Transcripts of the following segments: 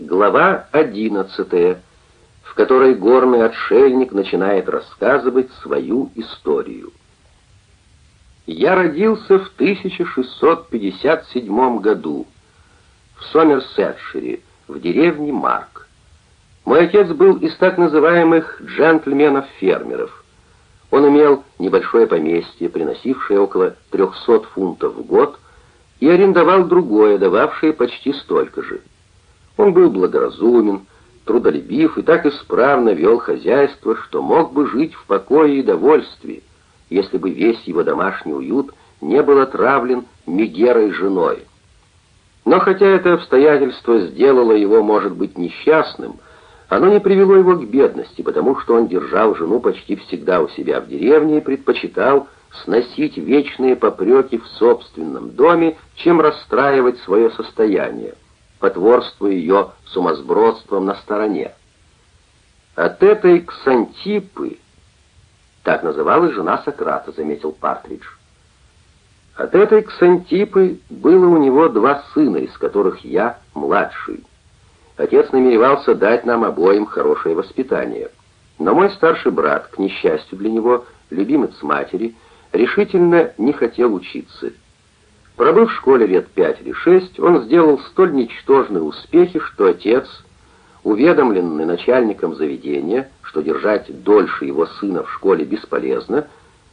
Глава 11, в которой горный отшельник начинает рассказывать свою историю. Я родился в 1657 году в Сомерсетшире, в деревне Марк. Мой отец был из так называемых джентльменов-фермеров. Он имел небольшое поместье, приносившее около 300 фунтов в год, и арендовал другое, дававшее почти столько же. Он был благоразумен, трудолюбив и так исправно вел хозяйство, что мог бы жить в покое и довольстве, если бы весь его домашний уют не был отравлен Мегерой женой. Но хотя это обстоятельство сделало его, может быть, несчастным, оно не привело его к бедности, потому что он держал жену почти всегда у себя в деревне и предпочитал сносить вечные попреки в собственном доме, чем расстраивать свое состояние, потворствуя ее сумасбродством на стороне. От этой ксантипы, так называлась жена Сократа, заметил Партридж. От этой ксантипы было у него два сына, из которых я младший. Отец намеревался дать нам обоим хорошее воспитание. Но мой старший брат, к несчастью для него, любимец матери, решительно не хотел учиться. Пробыв в школе лет пять или шесть, он сделал столь ничтожные успехи, что отец, уведомленный начальником заведения, что держать дольше его сына в школе бесполезно,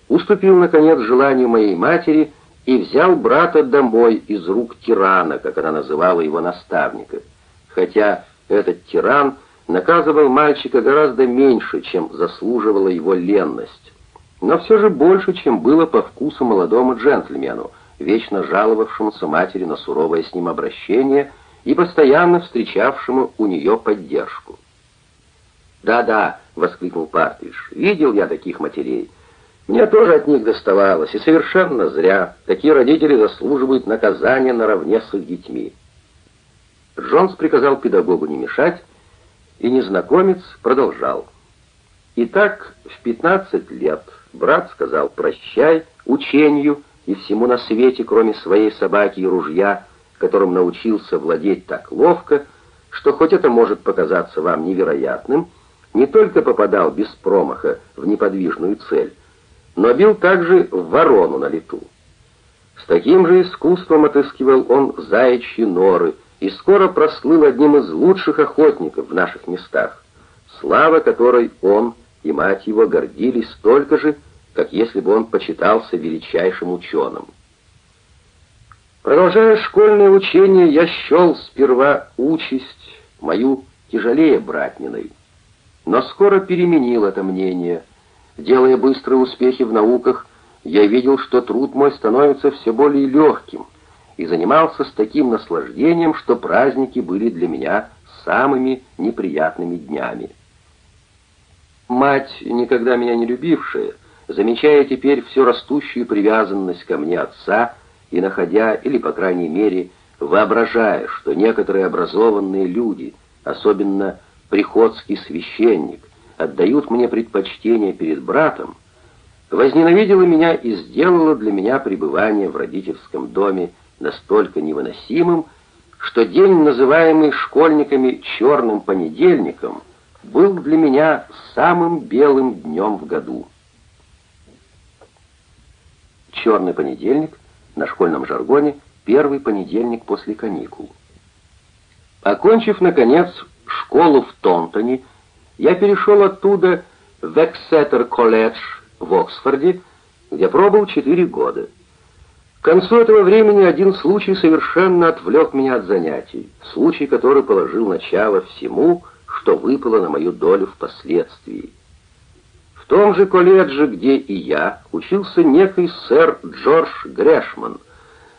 уступил, наконец, желанию моей матери и взял брата домой из рук тирана, как она называла его наставника. Хотя этот тиран наказывал мальчика гораздо меньше, чем заслуживала его ленность, но все же больше, чем было по вкусу молодому джентльмену, вечно жаловавшемуся матери на суровое с ним обращение и постоянно встречавшему у нее поддержку. «Да-да», — воскликнул Партридж, — «видел я таких матерей. Мне тоже от них доставалось, и совершенно зря. Такие родители заслуживают наказания наравне с их детьми». Джонс приказал педагогу не мешать, и незнакомец продолжал. Итак, в 15 лет брат сказал «прощай» учению и всему на свете, кроме своей собаки и ружья, которым научился владеть так ловко, что хоть это может показаться вам невероятным, не только попадал без промаха в неподвижную цель, но бил также в ворону на лету. С таким же искусством отыскивал он заячьи норы, и скоро прослыл одним из лучших охотников в наших местах, слава которой он и мать его гордились столько же, как если бы он почитался величайшим ученым. Продолжая школьное учение, я счел сперва участь мою тяжелее братниной, но скоро переменил это мнение. Делая быстрые успехи в науках, я видел, что труд мой становится все более легким, и занимался с таким наслаждением, что праздники были для меня самыми неприятными днями. Мать, никогда меня не любившая, замечая теперь всю растущую привязанность ко мне отца и находя, или, по крайней мере, воображая, что некоторые образованные люди, особенно приходский священник, отдают мне предпочтение перед братом, возненавидела меня и сделала для меня пребывание в родительском доме настолько невыносимым, что день, называемый школьниками «черным понедельником», был для меня самым белым днем в году. Черный понедельник на школьном жаргоне первый понедельник после каникул. Окончив, наконец, школу в Тонтоне, я перешел оттуда в Эксетер-колледж в Оксфорде, где пробыл четыре года. К концу этого времени один случай совершенно отвлек меня от занятий, случай, который положил начало всему, что выпало на мою долю впоследствии. В том же колледже, где и я, учился некий сэр Джордж Грэшман,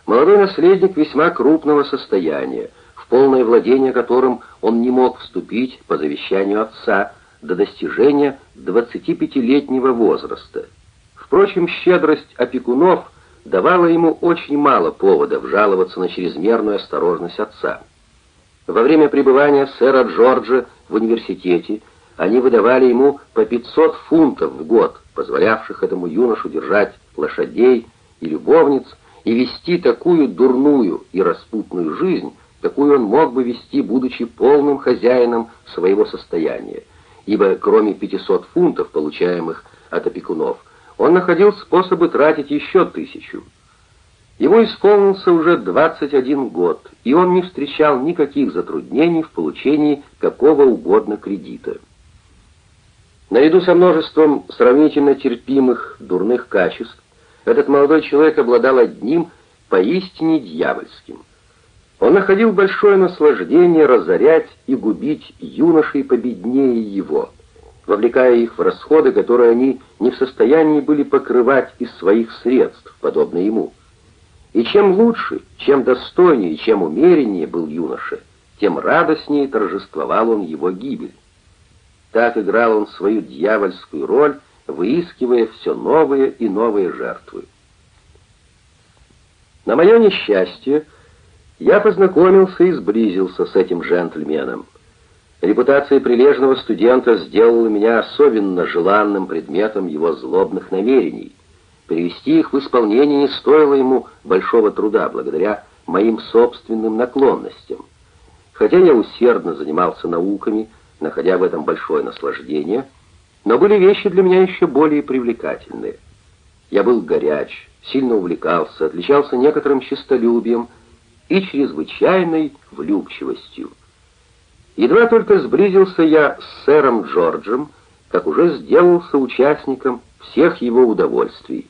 молодой наследник весьма крупного состояния, в полное владение которым он не мог вступить по завещанию отца до достижения 25-летнего возраста. Впрочем, щедрость опекунов – давало ему очень мало поводов жаловаться на чрезмерную осторожность отца. Во время пребывания сэра Джорджа в университете они выдавали ему по 500 фунтов в год, позволявших этому юношу держать лошадей и любовниц и вести такую дурную и распутную жизнь, какую он мог бы вести, будучи полным хозяином своего состояния, ибо кроме 500 фунтов, получаемых от опекунов, он находил способы тратить еще тысячу. Ему исполнился уже 21 год, и он не встречал никаких затруднений в получении какого угодно кредита. Наряду со множеством сравнительно терпимых дурных качеств, этот молодой человек обладал одним поистине дьявольским. Он находил большое наслаждение разорять и губить юношей победнее его, вовлекая их в расходы, которые они не в состоянии были покрывать из своих средств, подобно ему. И чем лучше, чем достойнее, чем умереннее был юноша, тем радостнее торжествовал он его гибель. Так играл он свою дьявольскую роль, выискивая все новые и новые жертвы. На мое несчастье, я познакомился и сблизился с этим джентльменом. Репутация прилежного студента сделала меня особенно желанным предметом его злобных намерений. Привести их в исполнение не стоило ему большого труда, благодаря моим собственным наклонностям. Хотя я усердно занимался науками, находя в этом большое наслаждение, но были вещи для меня еще более привлекательные. Я был горяч, сильно увлекался, отличался некоторым честолюбием и чрезвычайной влюбчивостью. Едва только сблизился я с сэром Джорджем, как уже сделался участником всех его удовольствий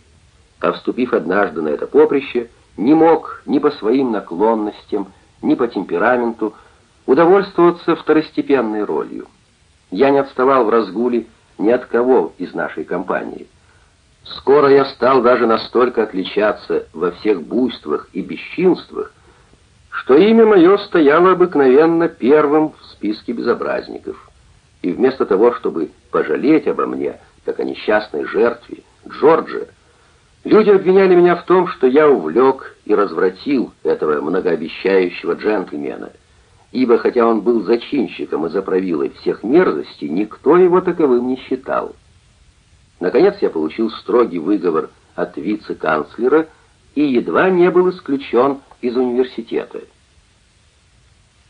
а вступив однажды на это поприще, не мог ни по своим наклонностям, ни по темпераменту удовольствоваться второстепенной ролью. Я не отставал в разгуле ни от кого из нашей компании. Скоро я стал даже настолько отличаться во всех буйствах и бесчинствах, что имя мое стояло обыкновенно первым в списке безобразников. И вместо того, чтобы пожалеть обо мне, как о несчастной жертве, Джорджа, Люди обвиняли меня в том, что я увлек и развратил этого многообещающего джентльмена, ибо хотя он был зачинщиком и заправилой всех мерзостей, никто его таковым не считал. Наконец я получил строгий выговор от вице-канцлера и едва не был исключен из университета.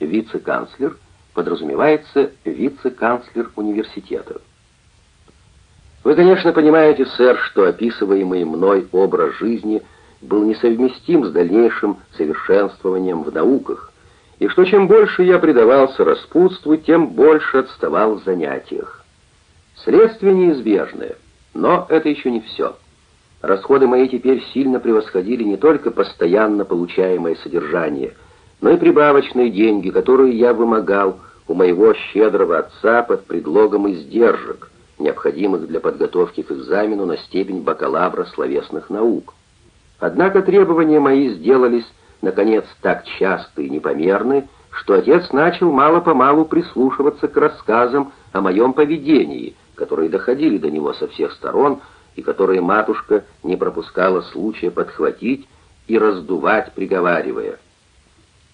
Вице-канцлер подразумевается вице-канцлер университета. Вы, конечно, понимаете, сэр, что описываемый мной образ жизни был несовместим с дальнейшим совершенствованием в науках, и что чем больше я предавался распутству, тем больше отставал в занятиях. Следствие неизбежное, но это еще не все. Расходы мои теперь сильно превосходили не только постоянно получаемое содержание, но и прибавочные деньги, которые я вымогал у моего щедрого отца под предлогом издержек — необходимых для подготовки к экзамену на степень бакалавра словесных наук. Однако требования мои сделались, наконец, так часты и непомерны, что отец начал мало-помалу прислушиваться к рассказам о моем поведении, которые доходили до него со всех сторон и которые матушка не пропускала случая подхватить и раздувать, приговаривая.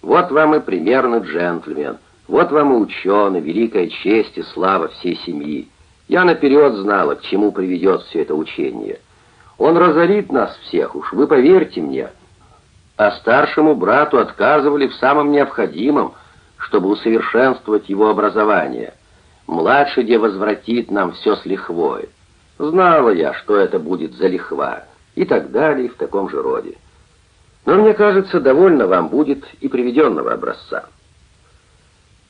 «Вот вам и примерный джентльмен, вот вам и ученый, великая честь и слава всей семьи. Я наперед знала, к чему приведет все это учение. Он разорит нас всех, уж вы поверьте мне. А старшему брату отказывали в самом необходимом, чтобы усовершенствовать его образование. Младший где возвратит нам все с лихвой. Знала я, что это будет за лихва, и так далее, в таком же роде. Но мне кажется, довольно вам будет и приведенного образца.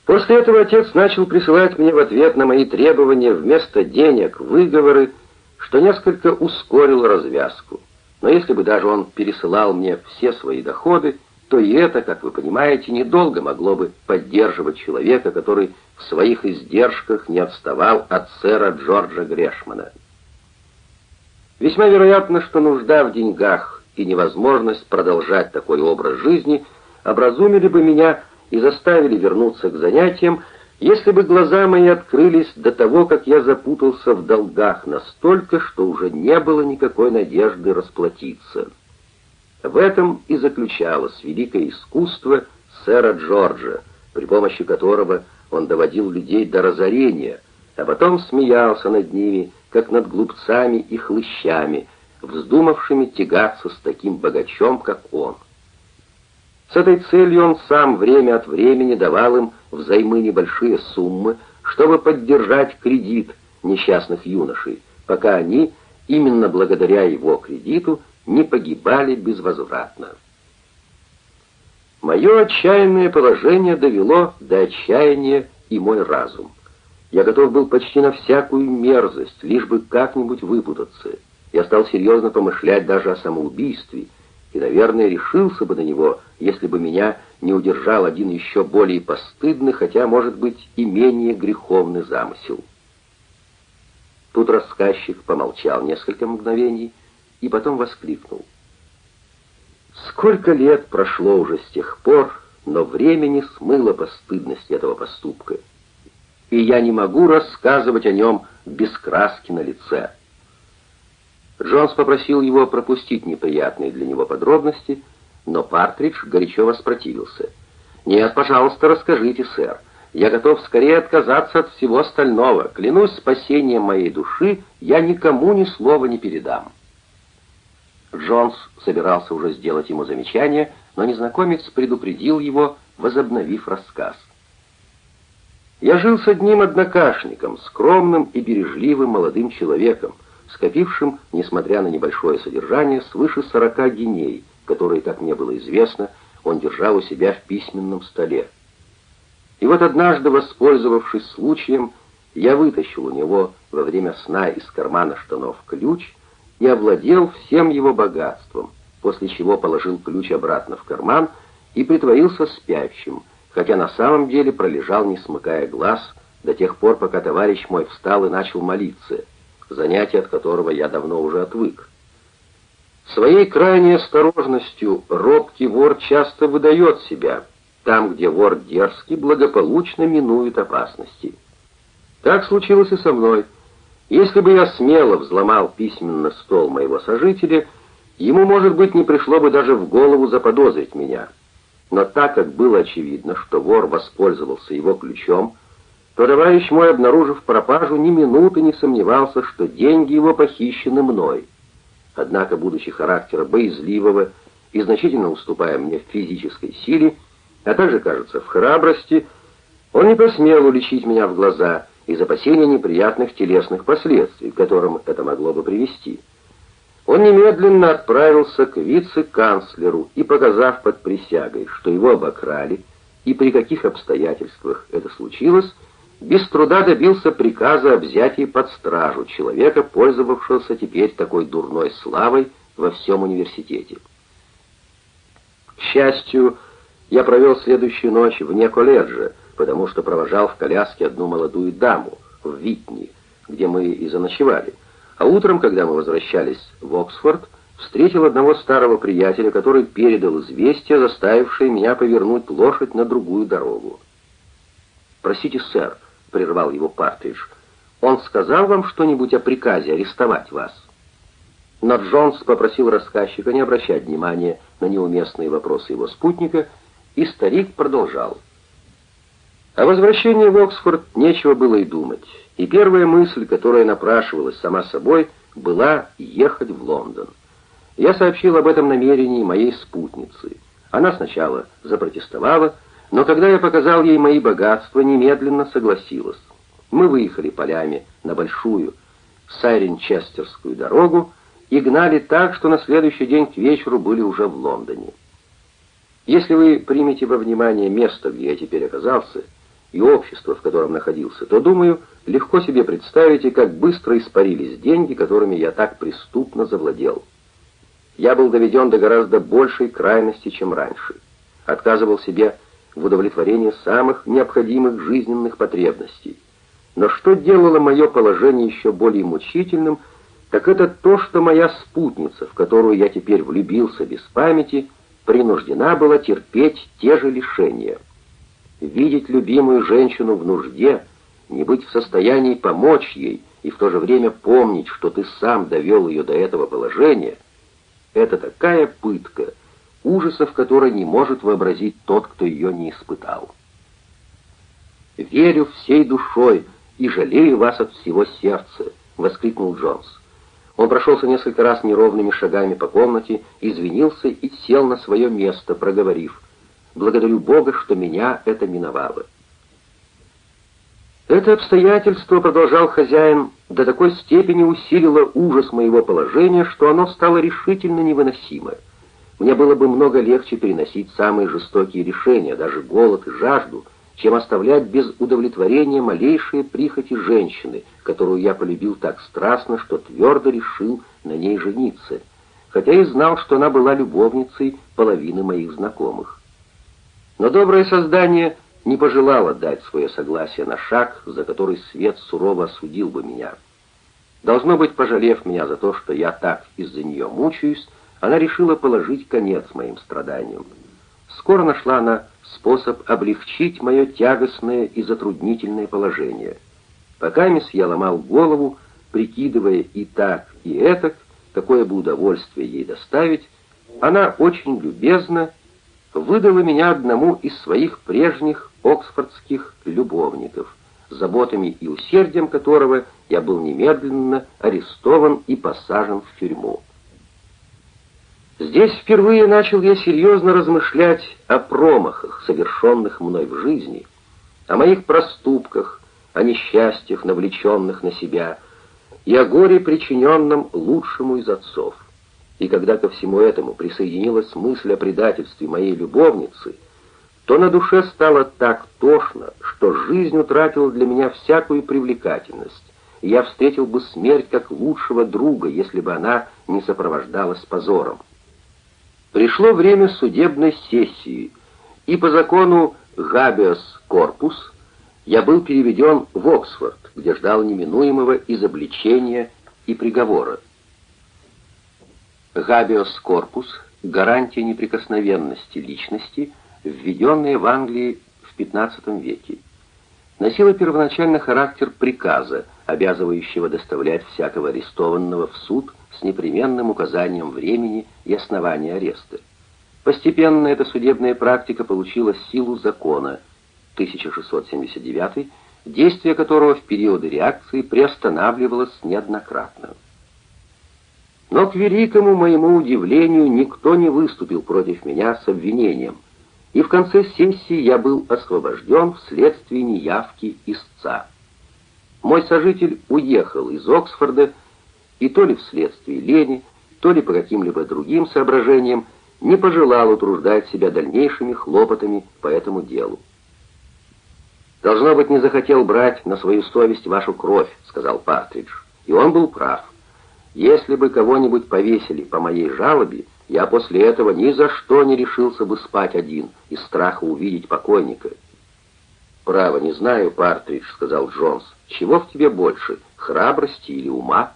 После этого отец начал присылать мне в ответ на мои требования вместо денег выговоры, что несколько ускорило развязку. Но если бы даже он пересылал мне все свои доходы, то и это, как вы понимаете, недолго могло бы поддерживать человека, который в своих издержках не отставал от сэра Джорджа Грешмана. Весьма вероятно, что нужда в деньгах и невозможность продолжать такой образ жизни образумили бы меня и заставили вернуться к занятиям, если бы глаза мои открылись до того, как я запутался в долгах настолько, что уже не было никакой надежды расплатиться. В этом и заключалось великое искусство сэра Джорджа, при помощи которого он доводил людей до разорения, а потом смеялся над ними, как над глупцами и хлыщами, вздумавшими тягаться с таким богачом, как он. С этой целью он сам время от времени давал им взаймы небольшие суммы, чтобы поддержать кредит несчастных юношей, пока они, именно благодаря его кредиту, не погибали безвозвратно. Мое отчаянное положение довело до отчаяния и мой разум. Я готов был почти на всякую мерзость, лишь бы как-нибудь выпутаться. Я стал серьезно помышлять даже о самоубийстве, и, наверное, решился бы на него, если бы меня не удержал один еще более постыдный, хотя, может быть, и менее греховный замысел. Тут рассказчик помолчал несколько мгновений и потом воскликнул. Сколько лет прошло уже с тех пор, но время не смыло постыдность этого поступка. И я не могу рассказывать о нем без краски на лице. Джонс попросил его пропустить неприятные для него подробности, но Партридж горячо воспротивился. «Нет, пожалуйста, расскажите, сэр. Я готов скорее отказаться от всего остального. Клянусь спасением моей души, я никому ни слова не передам». Джонс собирался уже сделать ему замечание, но незнакомец предупредил его, возобновив рассказ. «Я жил с одним однокашником, скромным и бережливым молодым человеком, скопившим, несмотря на небольшое содержание, свыше сорока геней, которые, как мне было известно, он держал у себя в письменном столе. И вот однажды, воспользовавшись случаем, я вытащил у него во время сна из кармана штанов ключ и овладел всем его богатством, после чего положил ключ обратно в карман и притворился спящим, хотя на самом деле пролежал, не смыкая глаз, до тех пор, пока товарищ мой встал и начал молиться — занятие от которого я давно уже отвык. Своей крайней осторожностью робкий вор часто выдает себя. Там, где вор дерзкий, благополучно минует опасности. Так случилось и со мной. Если бы я смело взломал письменно стол моего сожителя, ему, может быть, не пришло бы даже в голову заподозрить меня. Но так как было очевидно, что вор воспользовался его ключом, то товарищ мой, обнаружив пропажу, ни минуты не сомневался, что деньги его похищены мной. Однако, будучи характера боязливого и значительно уступая мне в физической силе, а также, кажется, в храбрости, он не посмел уличить меня в глаза из опасения неприятных телесных последствий, к которым это могло бы привести. Он немедленно отправился к вице-канцлеру и, показав под присягой, что его обокрали, и при каких обстоятельствах это случилось, без труда добился приказа о взятии под стражу человека, пользовавшегося теперь такой дурной славой во всем университете. К счастью, я провел следующую ночь вне колледжа, потому что провожал в коляске одну молодую даму в Витни, где мы и заночевали. А утром, когда мы возвращались в Оксфорд, встретил одного старого приятеля, который передал известие, заставившее меня повернуть лошадь на другую дорогу. «Простите, сэр», прервал его Партридж. «Он сказал вам что-нибудь о приказе арестовать вас?» Но Джонс попросил рассказчика не обращать внимания на неуместные вопросы его спутника, и старик продолжал. О возвращении в Оксфорд нечего было и думать, и первая мысль, которая напрашивалась сама собой, была ехать в Лондон. Я сообщил об этом намерении моей спутнице. Она сначала запротестовала, но когда я показал ей мои богатства, немедленно согласилась. Мы выехали полями на большую Сайренчестерскую дорогу и гнали так, что на следующий день к вечеру были уже в Лондоне. Если вы примете во внимание место, где я теперь оказался, и общество, в котором находился, то, думаю, легко себе представите, как быстро испарились деньги, которыми я так преступно завладел. Я был доведен до гораздо большей крайности, чем раньше. Отказывал себе в удовлетворении самых необходимых жизненных потребностей. Но что делало мое положение еще более мучительным, так это то, что моя спутница, в которую я теперь влюбился без памяти, принуждена была терпеть те же лишения. Видеть любимую женщину в нужде, не быть в состоянии помочь ей и в то же время помнить, что ты сам довел ее до этого положения, это такая пытка — ужасов которой не может вообразить тот, кто ее не испытал. «Верю всей душой и жалею вас от всего сердца», — воскликнул Джонс. Он прошелся несколько раз неровными шагами по комнате, извинился и сел на свое место, проговорив. благодарю Бога, что меня это миновало. Это обстоятельство, продолжал хозяин, до такой степени усилило ужас моего положения, что оно стало решительно невыносимо. Мне было бы много легче переносить самые жестокие решения, даже голод и жажду, чем оставлять без удовлетворения малейшие прихоти женщины, которую я полюбил так страстно, что твердо решил на ней жениться, хотя и знал, что она была любовницей половины моих знакомых. Но доброе создание не пожелала дать свое согласие на шаг, за который свет сурово осудил бы меня. Должно быть, пожалев меня за то, что я так из-за нее мучаюсь, она решила положить конец моим страданиям. Скоро нашла она способ облегчить мое тягостное и затруднительное положение. Пока мисс я ломал голову, прикидывая и так, и этак, какое бы удовольствие ей доставить, она очень любезно выдала меня одному из своих прежних оксфордских любовников, заботами и усердием которого я был немедленно арестован и посажен в тюрьму. Здесь впервые начал я серьезно размышлять о промахах, совершенных мной в жизни, о моих проступках, о несчастьях, навлеченных на себя, и о горе, причиненном лучшему из отцов. И когда ко всему этому присоединилась мысль о предательстве моей любовницы, то на душе стало так тошно, что жизнь утратила для меня всякую привлекательность, и я встретил бы смерть как лучшего друга, если бы она не сопровождалась позором. Пришло время судебной сессии, и по закону «Habeas Corpus» я был переведен в Оксфорд, где ждал неминуемого изобличения и приговора. Habeas Corpus – гарантия неприкосновенности личности, введенная в Англии в XV веке. Носила первоначально характер приказа, обязывающего доставлять всякого арестованного в суд – с непременным указанием времени и основания ареста. Постепенно эта судебная практика получила силу закона 1679, действие которого в периоды реакции приостанавливалось неоднократно. Но к великому моему удивлению никто не выступил против меня с обвинением, и в конце сессии я был освобожден вследствие неявки истца. Мой сожитель уехал из Оксфорда и то ли вследствие лени, то ли по каким-либо другим соображениям не пожелал утруждать себя дальнейшими хлопотами по этому делу. «Должно быть, не захотел брать на свою совесть вашу кровь», — сказал Партридж. И он был прав. «Если бы кого-нибудь повесили по моей жалобе, я после этого ни за что не решился бы спать один из страха увидеть покойника». «Право, не знаю, Партридж», — сказал Джонс. «Чего в тебе больше, храбрости или ума?»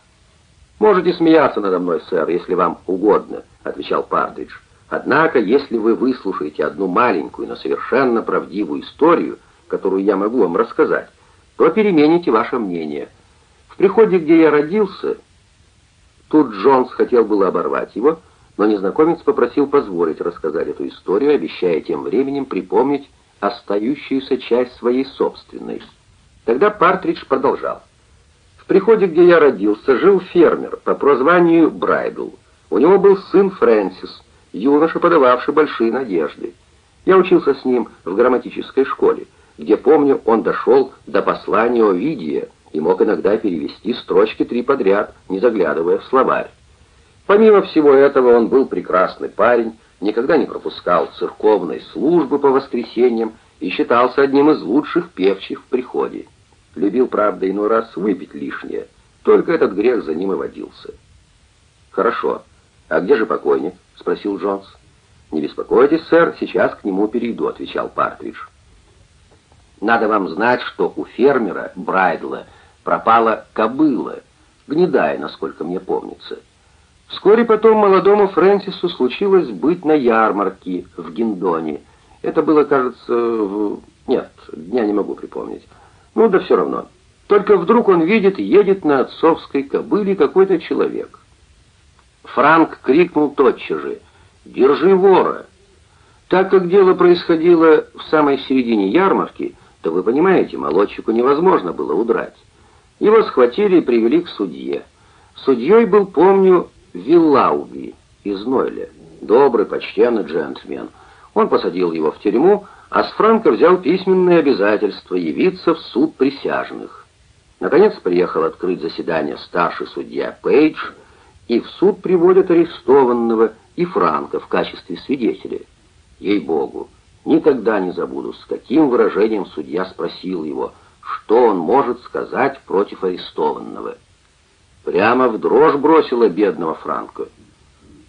«Можете смеяться надо мной, сэр, если вам угодно», — отвечал Партридж. «Однако, если вы выслушаете одну маленькую, но совершенно правдивую историю, которую я могу вам рассказать, то перемените ваше мнение. В приходе, где я родился...» Тут Джонс хотел было оборвать его, но незнакомец попросил позволить рассказать эту историю, обещая тем временем припомнить остающуюся часть своей собственной. Тогда Партридж продолжал. Приходе, где я родился, жил фермер по прозванию Брайдл. У него был сын Фрэнсис, юноша, подававший большие надежды. Я учился с ним в грамматической школе, где, помню, он дошел до послания Овидия и мог иногда перевести строчки три подряд, не заглядывая в словарь. Помимо всего этого, он был прекрасный парень, никогда не пропускал церковной службы по воскресеньям и считался одним из лучших певчих в приходе. Любил, правда, иной раз выпить лишнее. Только этот грех за ним и водился. «Хорошо. А где же покойник?» — спросил Джонс. «Не беспокойтесь, сэр, сейчас к нему перейду», — отвечал Партридж. «Надо вам знать, что у фермера Брайдла пропала кобыла, гнедая, насколько мне помнится. Вскоре потом молодому Фрэнсису случилось быть на ярмарке в Гиндоне. Это было, кажется, в... Нет, дня не могу припомнить. Ну да все равно. Только вдруг он видит, едет на отцовской кобыле какой-то человек. Франк крикнул тотчас же «Держи вора!». Так как дело происходило в самой середине ярмарки, то вы понимаете, молодчику невозможно было удрать. Его схватили и привели к судье. Судьей был, помню, Виллауби из Нойля. Добрый, почтенный джентльмен. Он посадил его в тюрьму, а с Франка взял письменное обязательство явиться в суд присяжных. Наконец приехал открыть заседание старший судья Пейдж, и в суд приводят арестованного и Франка в качестве свидетеля. Ей-богу, никогда не забуду, с каким выражением судья спросил его, что он может сказать против арестованного. Прямо в дрожь бросила бедного Франка.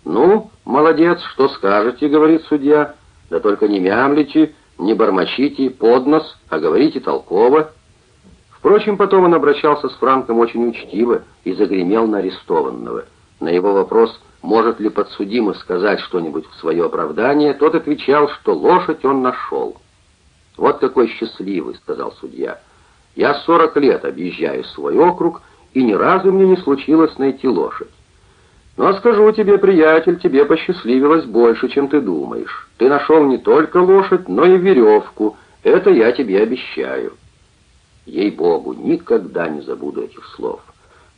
«Ну, молодец, что скажете?» — говорит судья. «Да только не мямлите, не бормочите под нос, а говорите толково». Впрочем, потом он обращался с Франком очень учтиво и загремел на арестованного. На его вопрос, может ли подсудимый сказать что-нибудь в свое оправдание, тот отвечал, что лошадь он нашел. «Вот какой счастливый», — сказал судья. «Я сорок лет объезжаю свой округ, и ни разу мне не случилось найти лошадь. Но скажу тебе, приятель, тебе посчастливилось больше, чем ты думаешь. Ты нашел не только лошадь, но и веревку. Это я тебе обещаю. Ей-богу, никогда не забуду этих слов.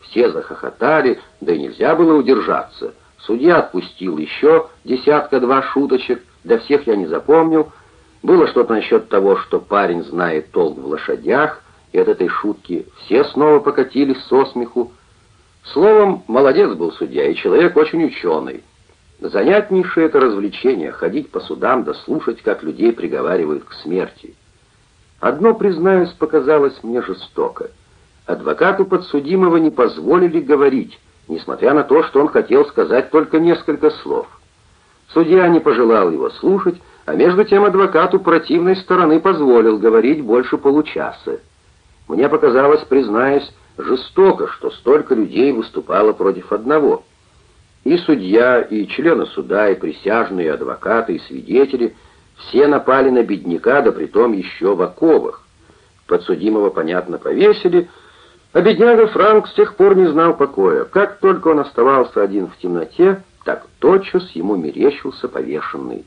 Все захохотали, да и нельзя было удержаться. Судья отпустил еще десятка-два шуточек, до всех я не запомнил. Было что-то насчет того, что парень знает толк в лошадях, и от этой шутки все снова покатились со смеху. Словом, молодец был судья, и человек очень ученый. Занятнейшее это развлечение — ходить по судам да как людей приговаривают к смерти. Одно, признаюсь, показалось мне жестоко. Адвокату подсудимого не позволили говорить, несмотря на то, что он хотел сказать только несколько слов. Судья не пожелал его слушать, а между тем адвокату противной стороны позволил говорить больше получаса. Мне показалось, признаюсь, жестоко, что столько людей выступало против одного. И судья, и члены суда, и присяжные, и адвокаты, и свидетели все напали на бедняка, да притом еще в оковах. Подсудимого, понятно, повесили, а бедняга Франк с тех пор не знал покоя. Как только он оставался один в темноте, так тотчас ему мерещился повешенный.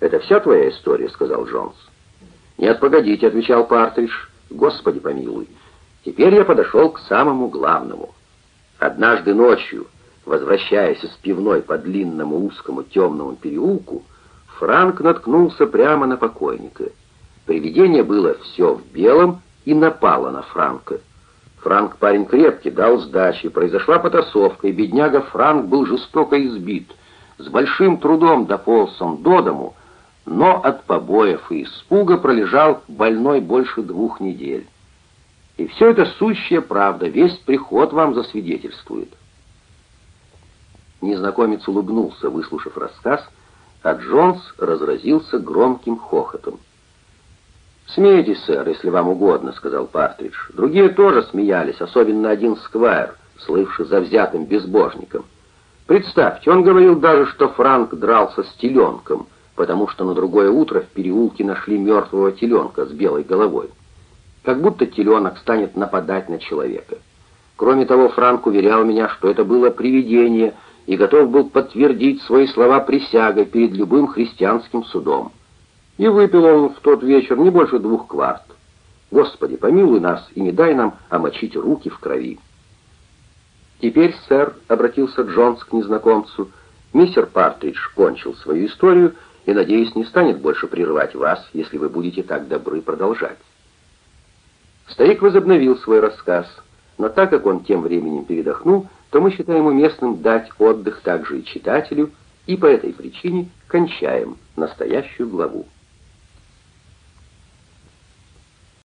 «Это вся твоя история?» — сказал Джонс. «Нет, погодите», — отвечал Партридж. «Господи помилуй». Теперь я подошел к самому главному. Однажды ночью, возвращаясь из пивной по длинному узкому темному переулку, Франк наткнулся прямо на покойника. Привидение было все в белом и напало на Франка. Франк парень крепкий, дал сдачи, произошла потасовка, и бедняга Франк был жестоко избит. С большим трудом дополз он до дому, но от побоев и испуга пролежал больной больше двух недель. И все это сущая правда, весь приход вам засвидетельствует. Незнакомец улыбнулся, выслушав рассказ, а Джонс разразился громким хохотом. «Смейтесь, сэр, если вам угодно», — сказал Партридж. Другие тоже смеялись, особенно один сквайр, слывший завзятым безбожником. Представьте, он говорил даже, что Франк дрался с теленком, потому что на другое утро в переулке нашли мертвого теленка с белой головой как будто теленок станет нападать на человека. Кроме того, Франк уверял меня, что это было привидение, и готов был подтвердить свои слова присягой перед любым христианским судом. И выпил он в тот вечер не больше двух кварт. Господи, помилуй нас и не дай нам омочить руки в крови. Теперь, сэр, — обратился Джонс к незнакомцу, — мистер Партридж кончил свою историю и, надеюсь, не станет больше прерывать вас, если вы будете так добры продолжать. Старик возобновил свой рассказ, но так как он тем временем передохнул, то мы считаем уместным дать отдых также и читателю, и по этой причине кончаем настоящую главу.